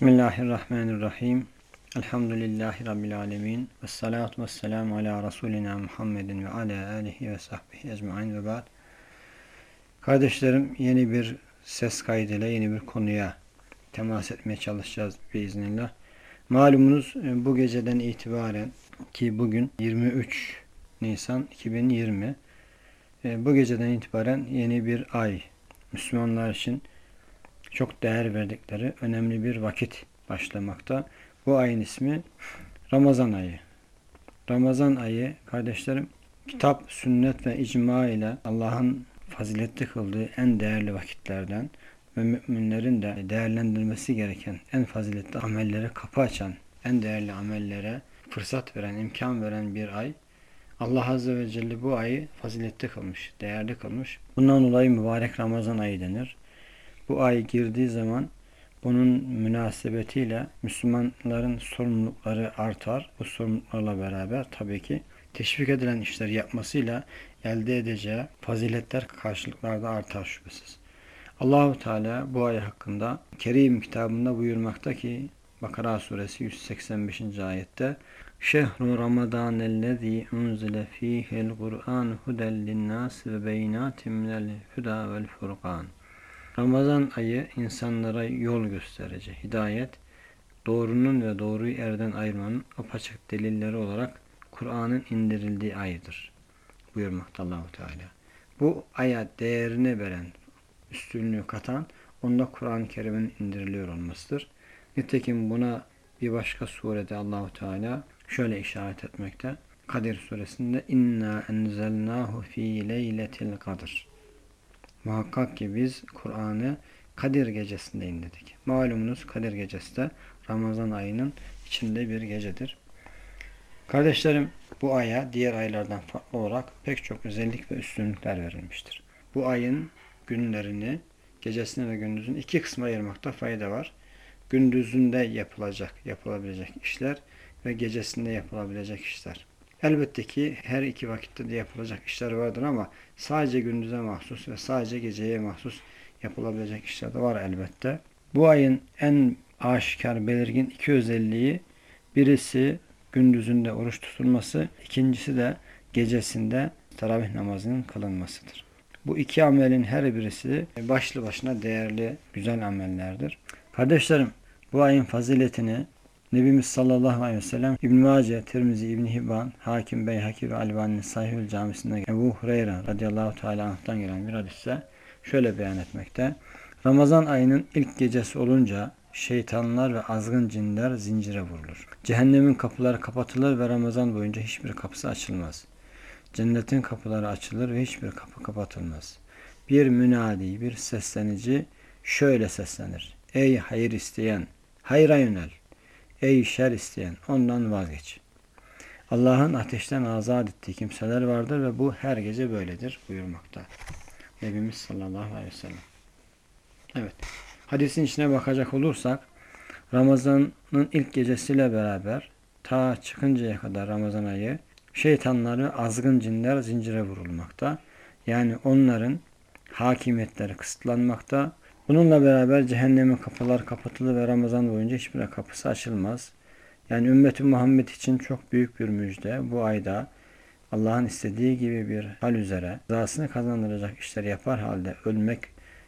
Bismillahirrahmanirrahim. Elhamdülillahi Rabbil alemin. Ve salatu ve selamu ala Resulina Muhammedin ve ala alihi ve sahbihi ecmain ve ba'd. Kardeşlerim yeni bir ses kaydıyla yeni bir konuya temas etmeye çalışacağız biiznillah. Malumunuz e, bu geceden itibaren ki bugün 23 Nisan 2020 e, bu geceden itibaren yeni bir ay Müslümanlar için çok değer verdikleri önemli bir vakit başlamakta. Bu ayın ismi Ramazan ayı. Ramazan ayı kardeşlerim kitap, sünnet ve icma ile Allah'ın faziletli kıldığı en değerli vakitlerden ve müminlerin de değerlendirmesi gereken en faziletli amellere kapı açan, en değerli amellere fırsat veren, imkan veren bir ay. Allah Azze ve Celle bu ayı faziletli kılmış, değerli kılmış. Bundan dolayı mübarek Ramazan ayı denir bu ay girdiği zaman bunun münasebetiyle Müslümanların sorumlulukları artar. Bu sorumluluklarla beraber tabii ki teşvik edilen işler yapmasıyla elde edeceği faziletler karşılıklarda artar şüphesiz. Allahu Teala bu ay hakkında Kerim kitabında buyurmakta ki Bakara suresi 185. ayette Şehru Ramazan ellezî unzile fîhel Kur'an hudel linnâs ve beynatin minel huda vel furqan Ramazan ayı insanlara yol gösterici, hidayet, doğrunun ve doğruyu erden ayırmanın apaçık delilleri olarak Kur'an'ın indirildiği ayıdır. Buyurmakta Allahu Teala. Bu aya değerini veren, üstünlüğü katan, onda Kur'an-ı Kerim'in indiriliyor olmasıdır. Nitekim buna bir başka surede Allahu Teala şöyle işaret etmekte. Kadir suresinde inna enzelnahu fi leyletil kadr. Muhakkak ki biz Kur'an'ı Kadir gecesinde indirdik. Malumunuz Kadir gecesi de Ramazan ayının içinde bir gecedir. Kardeşlerim bu aya diğer aylardan farklı olarak pek çok özellik ve üstünlükler verilmiştir. Bu ayın günlerini gecesini ve gündüzün iki kısma ayırmakta fayda var. Gündüzünde yapılacak, yapılabilecek işler ve gecesinde yapılabilecek işler. Elbette ki her iki vakitte de yapılacak işler vardır ama sadece gündüze mahsus ve sadece geceye mahsus yapılabilecek işler de var elbette. Bu ayın en aşikar belirgin iki özelliği birisi gündüzünde oruç tutulması, ikincisi de gecesinde teravih namazının kılınmasıdır. Bu iki amelin her birisi başlı başına değerli, güzel amellerdir. Kardeşlerim, bu ayın faziletini Nebimiz sallallahu aleyhi ve sellem İbn Mace, Tirmizi, İbn Hibban, Hakim Beyhaki ve Albani'nin Sahihül Camisi'nde Ebu Hureyre radıyallahu teala anh'tan gelen bir hadiste şöyle beyan etmekte. Ramazan ayının ilk gecesi olunca şeytanlar ve azgın cinler zincire vurulur. Cehennemin kapıları kapatılır ve Ramazan boyunca hiçbir kapısı açılmaz. Cennetin kapıları açılır ve hiçbir kapı kapatılmaz. Bir münadi, bir seslenici şöyle seslenir. Ey hayır isteyen, hayra yönel. Ey şer isteyen ondan vazgeç. Allah'ın ateşten azat ettiği kimseler vardır ve bu her gece böyledir buyurmakta. Nebimiz sallallahu aleyhi ve sellem. Evet. Hadisin içine bakacak olursak Ramazan'ın ilk gecesiyle beraber ta çıkıncaya kadar Ramazan ayı şeytanları azgın cinler zincire vurulmakta. Yani onların hakimiyetleri kısıtlanmakta, Bununla beraber cehennemin kapılar kapatılır ve Ramazan boyunca hiçbir kapısı açılmaz. Yani ümmeti Muhammed için çok büyük bir müjde. Bu ayda Allah'ın istediği gibi bir hal üzere rızasını kazandıracak işler yapar halde ölmek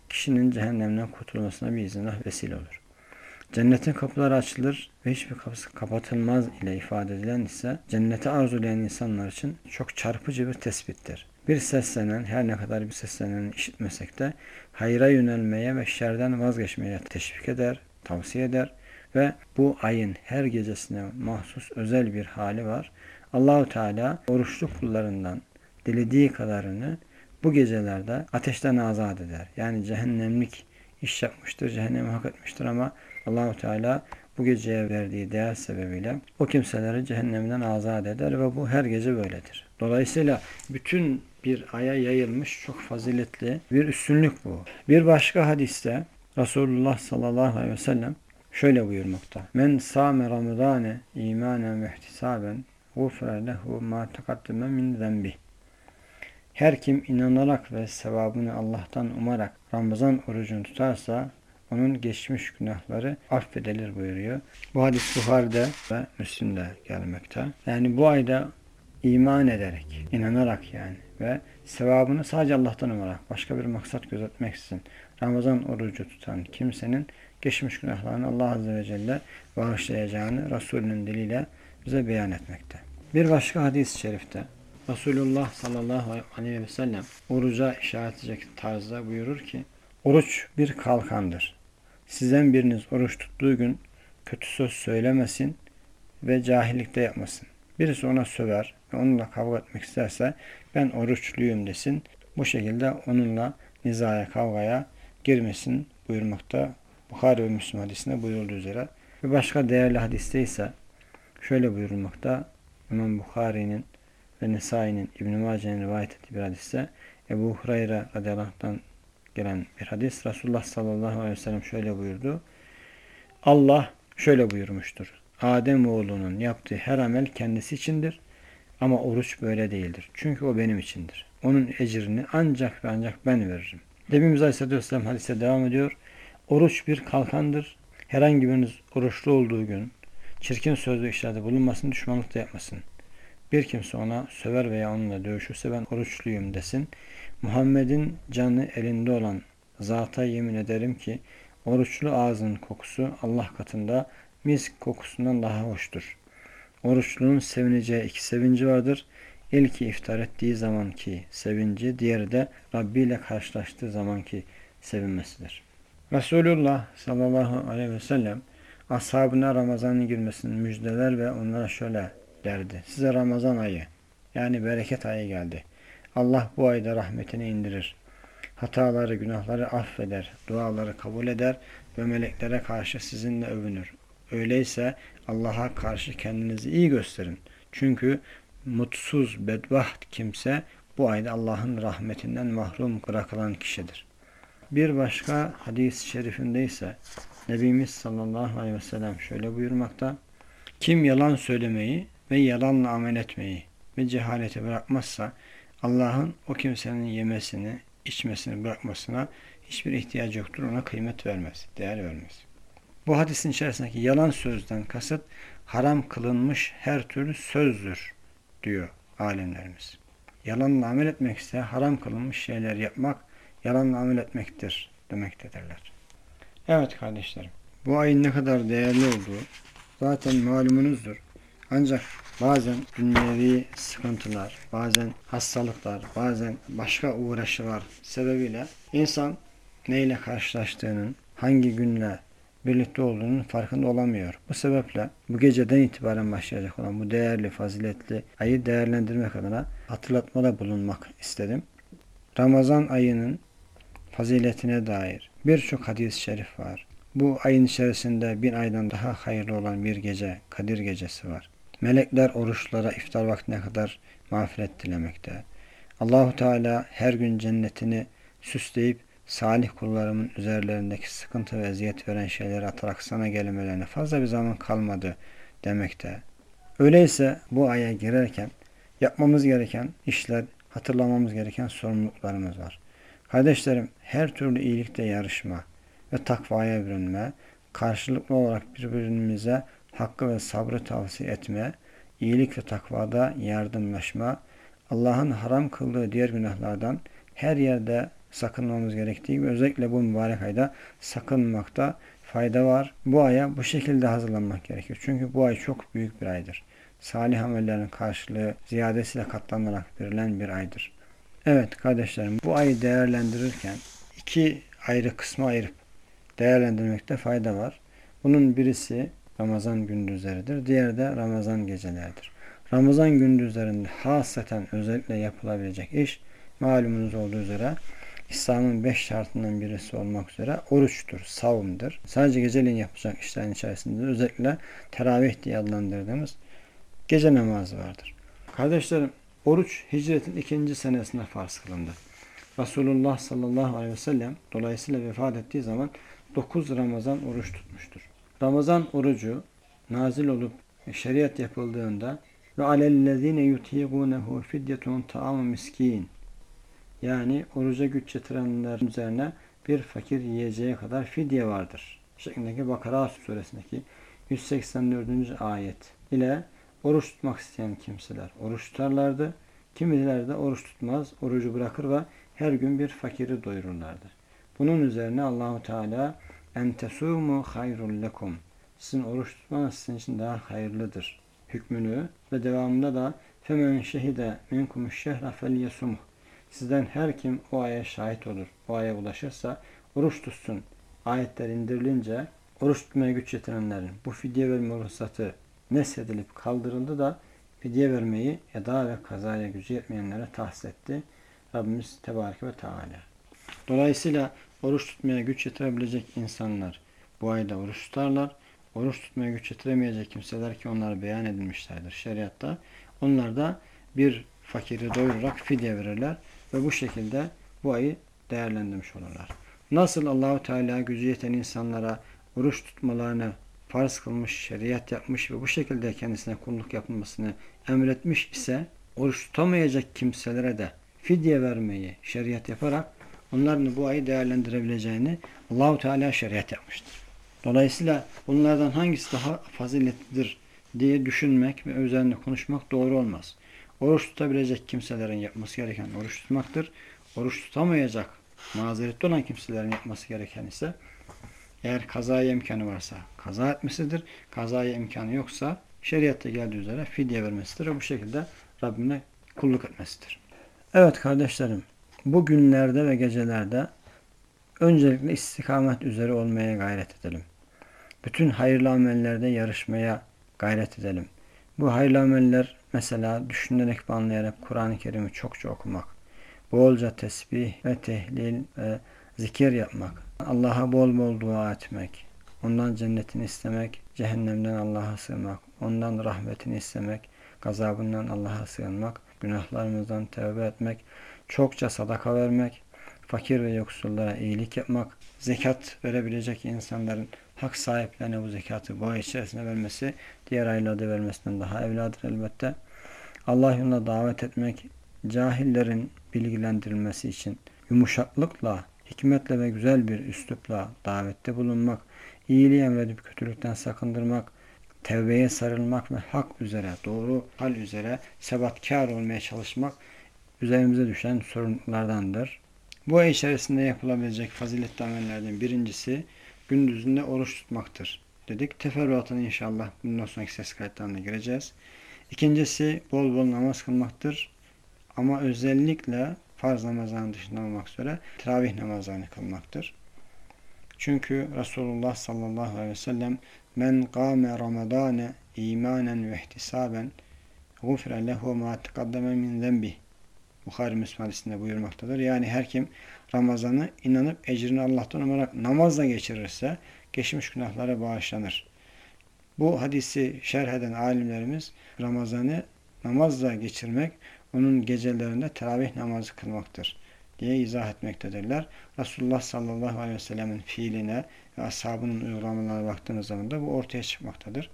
kişinin cehennemden kurtulmasına bir izinle vesile olur. Cennetin kapıları açılır ve hiçbir kapısı kapatılmaz ile ifade edilen ise cenneti arzulayan insanlar için çok çarpıcı bir tespittir. Bir seslenen, her ne kadar bir seslenen işitmesek de hayra yönelmeye ve şerden vazgeçmeye teşvik eder, tavsiye eder ve bu ayın her gecesine mahsus özel bir hali var. Allahu Teala oruçlu kullarından dilediği kadarını bu gecelerde ateşten azat eder. Yani cehennemlik iş yapmıştır, cehennemi hak etmiştir ama Allahu Teala bu geceye verdiği değer sebebiyle o kimseleri cehennemden azat eder ve bu her gece böyledir. Dolayısıyla bütün bir aya yayılmış çok faziletli bir üstünlük bu. Bir başka hadiste Resulullah sallallahu aleyhi ve sellem şöyle buyurmakta. Men sâme ramadâne imanen ve ihtisaben gufre lehu ma tekaddeme min zembi. Her kim inanarak ve sevabını Allah'tan umarak Ramazan orucunu tutarsa onun geçmiş günahları affedilir buyuruyor. Bu hadis Buhari'de ve Müslim'de gelmekte. Yani bu ayda iman ederek, inanarak yani ve sevabını sadece Allah'tan umarak, başka bir maksat gözetmeksizin Ramazan orucu tutan kimsenin geçmiş günahlarını Allah Azze ve Celle bağışlayacağını Resulünün diliyle bize beyan etmekte. Bir başka hadis-i şerifte Resulullah sallallahu aleyhi ve sellem oruca işaret edecek tarzda buyurur ki Oruç bir kalkandır. Sizden biriniz oruç tuttuğu gün kötü söz söylemesin ve cahillikte yapmasın. Birisi ona söver ve onunla kavga etmek isterse ben oruçluyum desin. Bu şekilde onunla nizaya, kavgaya girmesin buyurmakta. Bukhari ve Müslüm hadisinde buyurulduğu üzere. Bir başka değerli hadiste ise şöyle buyurulmakta. İmam Bukhari'nin ve Nesai'nin İbn-i Mace'nin rivayet ettiği bir hadiste Ebu Hureyre radıyallahu anh'tan gelen bir hadis. Resulullah sallallahu aleyhi ve sellem şöyle buyurdu. Allah şöyle buyurmuştur. Adem oğlunun yaptığı her amel kendisi içindir. Ama oruç böyle değildir. Çünkü o benim içindir. Onun ecrini ancak ve ancak ben veririm. Nebimiz Aleyhisselatü Vesselam hadise devam ediyor. Oruç bir kalkandır. Herhangi biriniz oruçlu olduğu gün çirkin sözlü işlerde bulunmasın, düşmanlık da yapmasın. Bir kimse ona söver veya onunla dövüşürse ben oruçluyum desin. Muhammed'in canı elinde olan zata yemin ederim ki oruçlu ağzın kokusu Allah katında misk kokusundan daha hoştur. Oruçlunun sevineceği iki sevinci vardır. İlki iftar ettiği zamanki sevinci, diğeri de Rabbi ile karşılaştığı zamanki sevinmesidir. Resulullah sallallahu aleyhi ve sellem ashabına Ramazan'ın girmesinin müjdeler ve onlara şöyle derdi. Size Ramazan ayı yani bereket ayı geldi. Allah bu ayda rahmetini indirir. Hataları, günahları affeder, duaları kabul eder ve meleklere karşı sizinle övünür. Öyleyse Allah'a karşı kendinizi iyi gösterin. Çünkü mutsuz, bedbaht kimse bu ayda Allah'ın rahmetinden mahrum bırakılan kişidir. Bir başka hadis-i şerifinde ise Nebimiz sallallahu aleyhi ve sellem şöyle buyurmakta. Kim yalan söylemeyi ve yalanla amel etmeyi ve cehaleti bırakmazsa Allah'ın o kimsenin yemesini, içmesini bırakmasına hiçbir ihtiyacı yoktur. Ona kıymet vermez, değer vermez. Bu hadisin içerisindeki yalan sözden kasıt haram kılınmış her türlü sözdür diyor alimlerimiz. Yalanla amel etmek ise haram kılınmış şeyler yapmak yalanla amel etmektir demektedirler. Evet kardeşlerim bu ayın ne kadar değerli olduğu zaten malumunuzdur. Ancak bazen dünyevi sıkıntılar, bazen hastalıklar, bazen başka uğraşılar sebebiyle insan neyle karşılaştığının, hangi günle birlikte olduğunun farkında olamıyor. Bu sebeple bu geceden itibaren başlayacak olan bu değerli, faziletli ayı değerlendirmek adına hatırlatmada bulunmak istedim. Ramazan ayının faziletine dair birçok hadis-i şerif var. Bu ayın içerisinde bir aydan daha hayırlı olan bir gece, Kadir gecesi var. Melekler oruçlara iftar vaktine kadar mağfiret dilemekte. Allahu Teala her gün cennetini süsleyip salih kullarımın üzerlerindeki sıkıntı ve eziyet veren şeyleri atarak sana gelmelerine fazla bir zaman kalmadı demekte. Öyleyse bu aya girerken yapmamız gereken işler, hatırlamamız gereken sorumluluklarımız var. Kardeşlerim her türlü iyilikte yarışma ve takvaya bürünme, karşılıklı olarak birbirimize hakkı ve sabrı tavsiye etme, iyilik ve takvada yardımlaşma, Allah'ın haram kıldığı diğer günahlardan her yerde sakınmamız gerektiği gibi özellikle bu mübarek ayda sakınmakta fayda var. Bu aya bu şekilde hazırlanmak gerekir. Çünkü bu ay çok büyük bir aydır. Salih amellerin karşılığı ziyadesiyle katlanarak verilen bir aydır. Evet kardeşlerim bu ayı değerlendirirken iki ayrı kısma ayırıp değerlendirmekte fayda var. Bunun birisi Ramazan gündüzleridir. Diğeri de Ramazan geceleridir. Ramazan gündüzlerinde hasreten özellikle yapılabilecek iş malumunuz olduğu üzere İslam'ın beş şartından birisi olmak üzere oruçtur, savumdur. Sadece geceliğin yapacak işlerin içerisinde özellikle teravih diye adlandırdığımız gece namazı vardır. Kardeşlerim, oruç hicretin ikinci senesinde farz kılındı. Resulullah sallallahu aleyhi ve sellem dolayısıyla vefat ettiği zaman 9 Ramazan oruç tutmuştur. Ramazan orucu nazil olup şeriat yapıldığında ve alellezine yutiğunehu fidyetun ta'amu miskin yani oruca güç getirenler üzerine bir fakir yiyeceği kadar fidye vardır. Şeklindeki Bakara suresindeki 184. ayet ile oruç tutmak isteyen kimseler oruç tutarlardı. Kimileri de oruç tutmaz, orucu bırakır ve her gün bir fakiri doyururlardı. Bunun üzerine Allahu Teala en tesumu hayrul lekum. Sizin oruç tutmanız sizin için daha hayırlıdır. Hükmünü ve devamında da femen şehide minkum şehra felyesumuh. Sizden her kim o aya şahit olur, o aya ulaşırsa oruç tutsun. Ayetler indirilince oruç tutmaya güç yetirenlerin bu fidye verme ruhsatı nesedilip kaldırıldı da fidye vermeyi eda ve kazaya gücü yetmeyenlere tahsis etti. Rabbimiz Tebarek ve Teala. Dolayısıyla oruç tutmaya güç yetirebilecek insanlar bu ayda oruç tutarlar. Oruç tutmaya güç yetiremeyecek kimseler ki onlar beyan edilmişlerdir şeriatta. Onlar da bir fakiri doyurarak fidye verirler ve bu şekilde bu ayı değerlendirmiş olurlar. Nasıl Allahu Teala gücü yeten insanlara oruç tutmalarını farz kılmış, şeriat yapmış ve bu şekilde kendisine kulluk yapılmasını emretmiş ise oruç tutamayacak kimselere de fidye vermeyi şeriat yaparak onların bu ayı değerlendirebileceğini Allahu Teala şeriat yapmıştır. Dolayısıyla bunlardan hangisi daha faziletlidir diye düşünmek ve üzerinde konuşmak doğru olmaz. Oruç tutabilecek kimselerin yapması gereken oruç tutmaktır. Oruç tutamayacak, mazeretli olan kimselerin yapması gereken ise eğer kazaya imkanı varsa kaza etmesidir. Kazaya imkanı yoksa şeriatta geldiği üzere fidye vermesidir ve bu şekilde Rabbine kulluk etmesidir. Evet kardeşlerim, bu günlerde ve gecelerde öncelikle istikamet üzere olmaya gayret edelim. Bütün hayırlı amellerde yarışmaya gayret edelim. Bu hayırlı ameller mesela düşünerek ve anlayarak Kur'an-ı Kerim'i çokça okumak, bolca tesbih ve tehlil ve zikir yapmak, Allah'a bol bol dua etmek, ondan cennetini istemek, cehennemden Allah'a sığınmak, ondan rahmetini istemek, gazabından Allah'a sığınmak, günahlarımızdan tevbe etmek, çokça sadaka vermek, fakir ve yoksullara iyilik yapmak, zekat verebilecek insanların hak sahiplerine bu zekatı bu ay içerisinde vermesi, diğer aylarda vermesinden daha evladır elbette. Allah yoluna davet etmek, cahillerin bilgilendirilmesi için yumuşaklıkla, hikmetle ve güzel bir üslupla davette bulunmak, iyiliği emredip kötülükten sakındırmak, tevbeye sarılmak ve hak üzere, doğru hal üzere sebatkar olmaya çalışmak üzerimize düşen sorunlardandır. Bu ay içerisinde yapılabilecek faziletli amellerden birincisi gündüzünde oruç tutmaktır. Dedik. Teferruatını inşallah bundan sonraki ses kayıtlarına gireceğiz. İkincisi bol bol namaz kılmaktır. Ama özellikle farz namazların dışında olmak üzere teravih namazlarını kılmaktır. Çünkü Resulullah sallallahu aleyhi ve sellem men kâme ramadâne imanen ve ihtisaben gufre lehu ma tekaddeme min zembih Bukhari Müslim buyurmaktadır. Yani her kim Ramazan'ı inanıp ecrini Allah'tan umarak namazla geçirirse geçmiş günahlara bağışlanır. Bu hadisi şerh eden alimlerimiz Ramazan'ı namazla geçirmek, onun gecelerinde teravih namazı kılmaktır diye izah etmektedirler. Resulullah sallallahu aleyhi ve sellemin fiiline ve ashabının uygulamalarına baktığınız zaman da bu ortaya çıkmaktadır.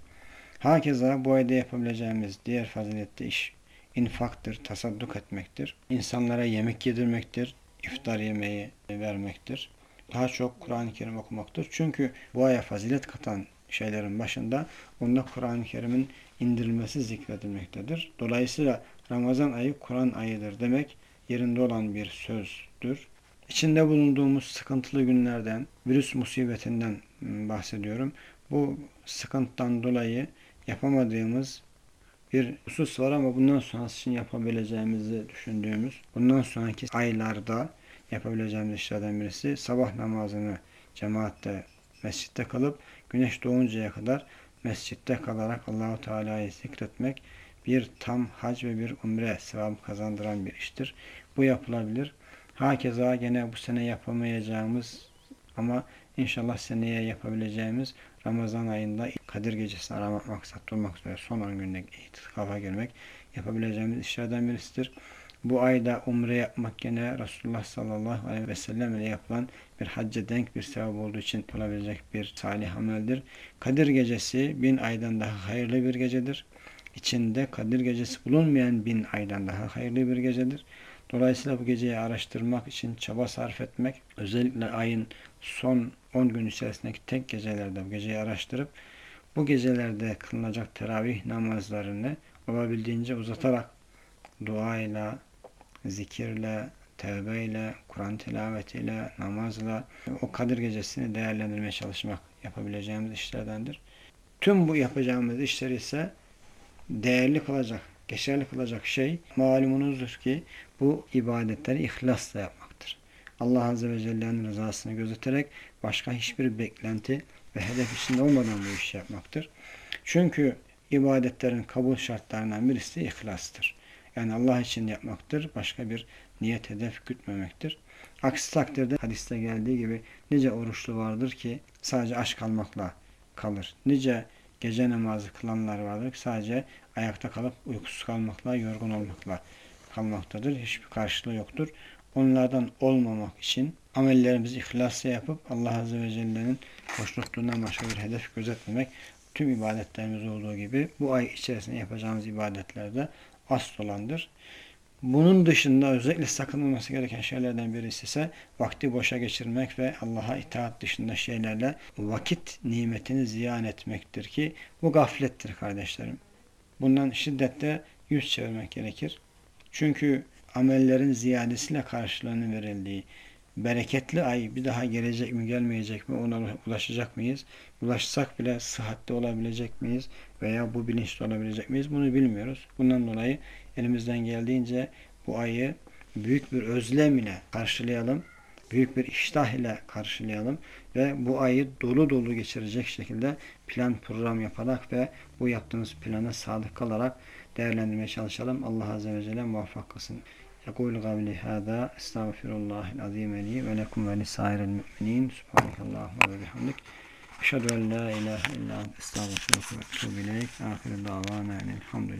Hakeza bu ayda yapabileceğimiz diğer faziletli iş infaktır, tasadduk etmektir. İnsanlara yemek yedirmektir, iftar yemeği vermektir. Daha çok Kur'an-ı Kerim okumaktır. Çünkü bu aya fazilet katan şeylerin başında onda Kur'an-ı Kerim'in indirilmesi zikredilmektedir. Dolayısıyla Ramazan ayı Kur'an ayıdır demek yerinde olan bir sözdür. İçinde bulunduğumuz sıkıntılı günlerden, virüs musibetinden bahsediyorum. Bu sıkıntıdan dolayı yapamadığımız bir husus var ama bundan sonrası için yapabileceğimizi düşündüğümüz, bundan sonraki aylarda yapabileceğimiz işlerden birisi sabah namazını cemaatte, mescitte kalıp güneş doğuncaya kadar mescitte kalarak Allahu Teala'yı zikretmek bir tam hac ve bir umre sevabı kazandıran bir iştir. Bu yapılabilir. Hakeza gene bu sene yapamayacağımız ama inşallah seneye yapabileceğimiz Ramazan ayında Kadir Gecesi aramak maksat olmak üzere son 10 günde itikafa girmek yapabileceğimiz işlerden birisidir. Bu ayda umre yapmak gene Resulullah sallallahu aleyhi ve sellem ile yapılan bir hacca denk bir sevap olduğu için yapılabilecek bir salih ameldir. Kadir gecesi bin aydan daha hayırlı bir gecedir. İçinde Kadir gecesi bulunmayan bin aydan daha hayırlı bir gecedir. Dolayısıyla bu geceyi araştırmak için çaba sarf etmek, özellikle ayın son 10 gün içerisindeki tek gecelerde bu geceyi araştırıp bu gecelerde kılınacak teravih namazlarını olabildiğince uzatarak duayla, zikirle, tevbeyle, Kur'an tilavetiyle, namazla o Kadir gecesini değerlendirmeye çalışmak yapabileceğimiz işlerdendir. Tüm bu yapacağımız işler ise değerli kılacak, geçerli kılacak şey malumunuzdur ki bu ibadetleri ihlasla yapmaktır. Allah Azze ve Celle'nin rızasını gözeterek başka hiçbir beklenti ve hedef içinde olmadan bu işi yapmaktır. Çünkü ibadetlerin kabul şartlarından birisi ihlastır. Yani Allah için yapmaktır. Başka bir niyet hedef gütmemektir. Aksi takdirde hadiste geldiği gibi nice oruçlu vardır ki sadece aç kalmakla kalır. Nice gece namazı kılanlar vardır sadece ayakta kalıp uykusuz kalmakla, yorgun olmakla kalmaktadır. Hiçbir karşılığı yoktur. Onlardan olmamak için amellerimizi ihlasla yapıp Allah Azze ve Celle'nin hoşnutluğundan başka bir hedef gözetmemek tüm ibadetlerimiz olduğu gibi bu ay içerisinde yapacağımız ibadetlerde asıl olandır. Bunun dışında özellikle sakınılması gereken şeylerden birisi ise vakti boşa geçirmek ve Allah'a itaat dışında şeylerle vakit nimetini ziyan etmektir ki bu gaflettir kardeşlerim. Bundan şiddetle yüz çevirmek gerekir. Çünkü amellerin ziyadesiyle karşılığını verildiği bereketli ay bir daha gelecek mi gelmeyecek mi ona ulaşacak mıyız? Ulaşsak bile sıhhatli olabilecek miyiz? Veya bu bilinçli olabilecek miyiz? Bunu bilmiyoruz. Bundan dolayı elimizden geldiğince bu ayı büyük bir özlem ile karşılayalım. Büyük bir iştah ile karşılayalım ve bu ayı dolu dolu geçirecek şekilde plan program yaparak ve bu yaptığımız plana sadık kalarak değerlendirmeye çalışalım. Allah Azze ve Celle muvaffak kılsın. يقول قولي هذا أستغفر الله العظيم لي ولكم ولسائر المؤمنين. سبحانك اللهم وبحمدك. أشهد أن لا إله إلا أنت أستغفرك وأتوب إليك. آخر دعوانا أن الحمد